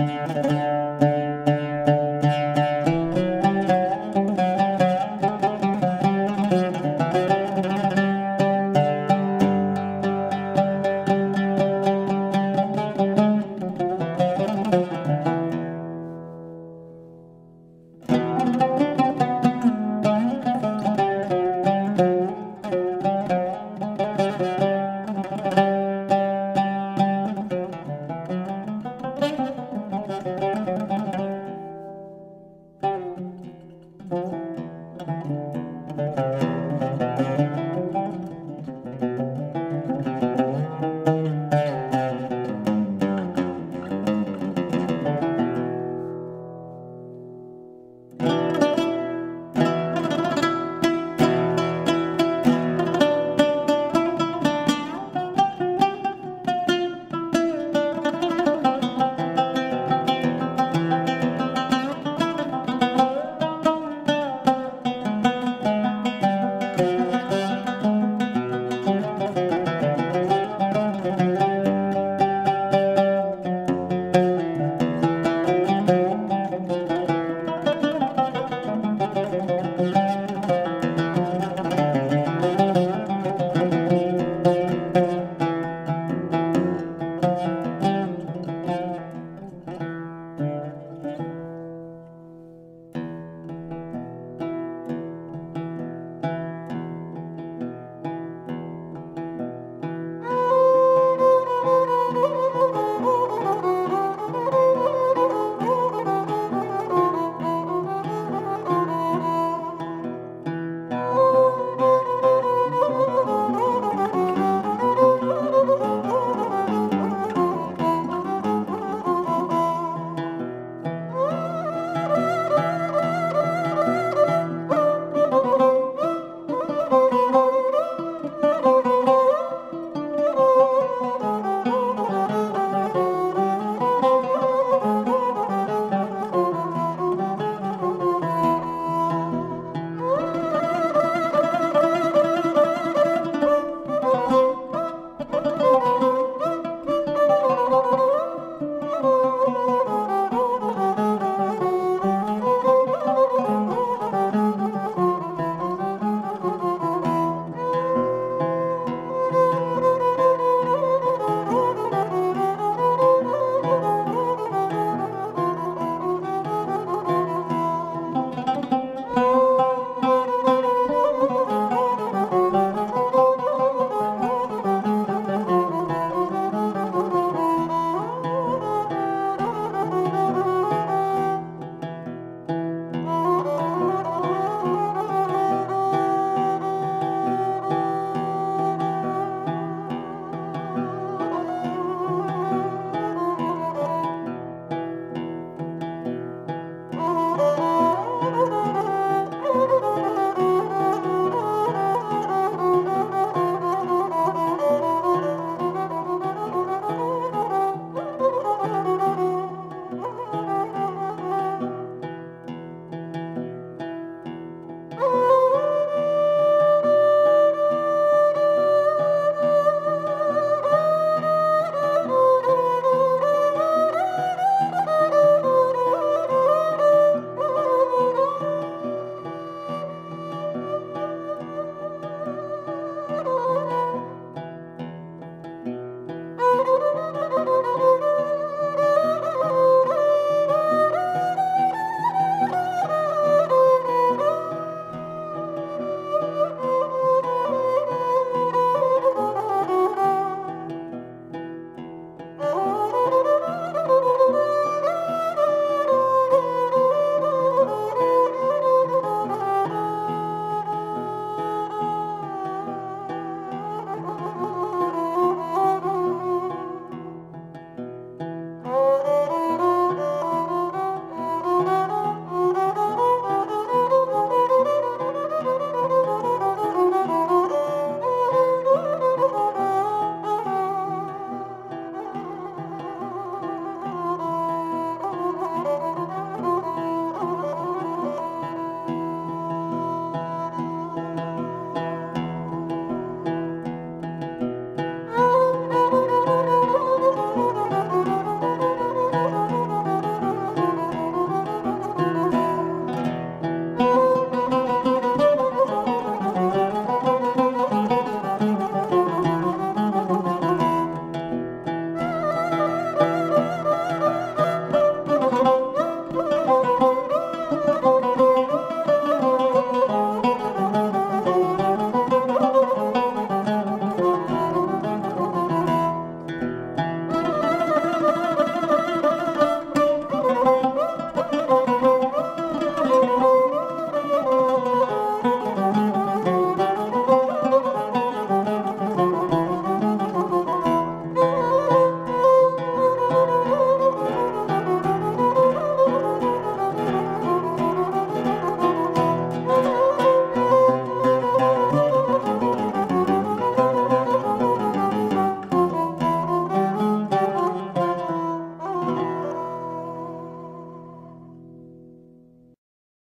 Música